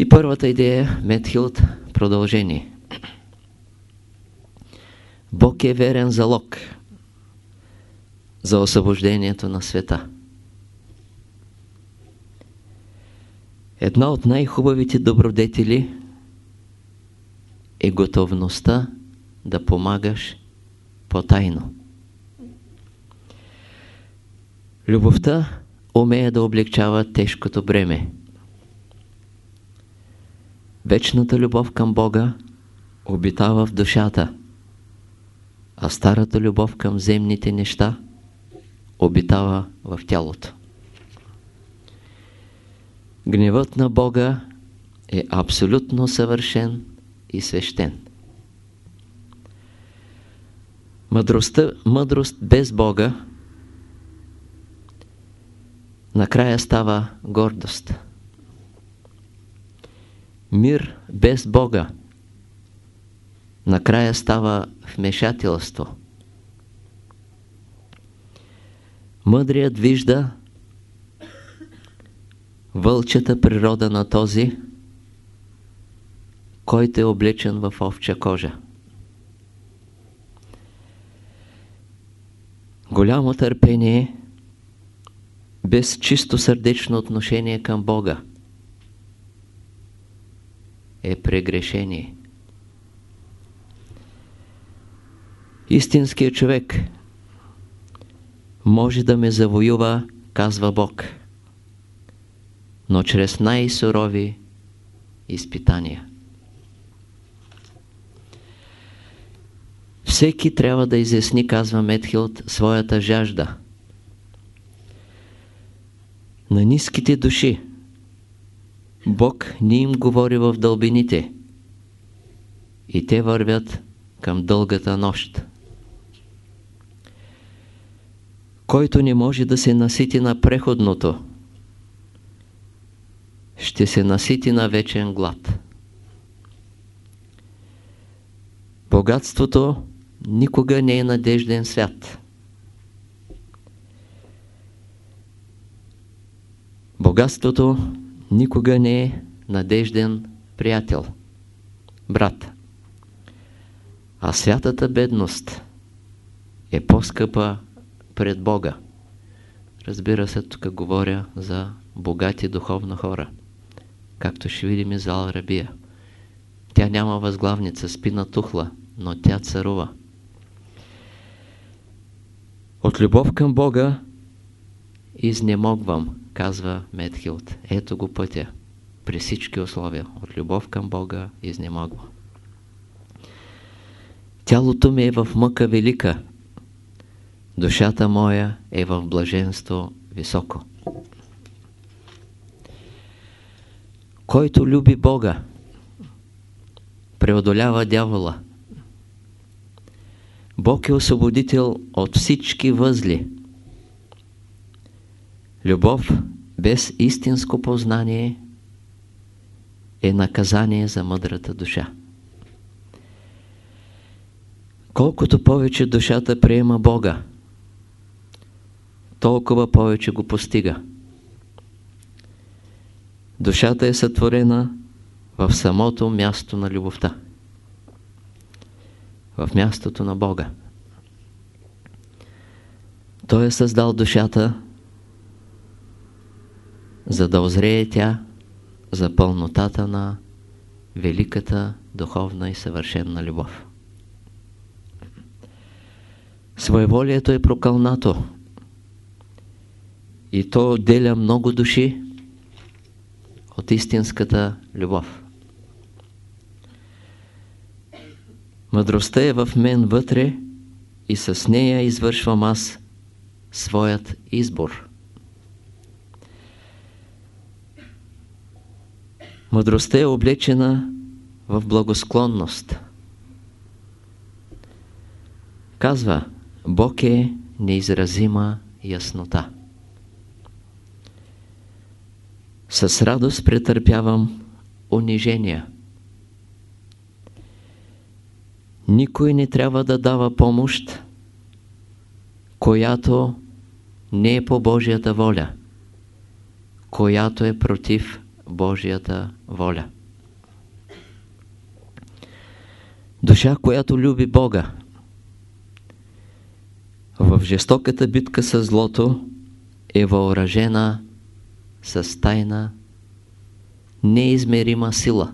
И първата идея, Метхилд, продължение. Бог е верен залог за освобождението на света. Една от най-хубавите добродетели е готовността да помагаш по-тайно. Любовта умее да облегчава тежкото бреме. Вечната любов към Бога обитава в душата, а старата любов към земните неща обитава в тялото. Гневът на Бога е абсолютно съвършен и свещен. Мъдростта, мъдрост без Бога накрая става гордост. Мир без Бога накрая става вмешателство. Мъдрият вижда вълчата природа на този, който е облечен в овча кожа. Голямо търпение без чисто сърдечно отношение към Бога е прегрешение. Истинският човек може да ме завоюва, казва Бог, но чрез най-сурови изпитания. Всеки трябва да изясни, казва Метхилд, своята жажда. На ниските души Бог ни им говори в дълбините и те вървят към дългата нощ. Който не може да се насити на преходното, ще се насити на вечен глад. Богатството никога не е надежден свят. Богатството никога не е надежден приятел, брат. А святата бедност е по-скъпа пред Бога. Разбира се, тук говоря за богати духовно хора, както ще видим и за Алрабия. Тя няма възглавница, спи на тухла, но тя царува. От любов към Бога изнемогвам, казва Медхилд. Ето го пътя. При всички условия. От любов към Бога изнемогвам. Тялото ми е в мъка велика. Душата моя е в блаженство високо. Който люби Бога, преодолява дявола. Бог е освободител от всички възли. Любов без истинско познание е наказание за мъдрата душа. Колкото повече душата приема Бога, толкова повече го постига. Душата е сътворена в самото място на любовта. В мястото на Бога. Той е създал душата, за да озрее тя за пълнотата на великата духовна и съвършенна любов. Своеволието е прокълнато и то отделя много души от истинската любов. Мъдростта е в мен вътре и с нея извършвам аз своят избор. Мъдростта е облечена в благосклонност. Казва, Бог е неизразима яснота. С радост претърпявам унижения. Никой не трябва да дава помощ, която не е по Божията воля, която е против Божията воля. Душа, която люби Бога, в жестоката битка с злото е въоръжена с тайна неизмерима сила.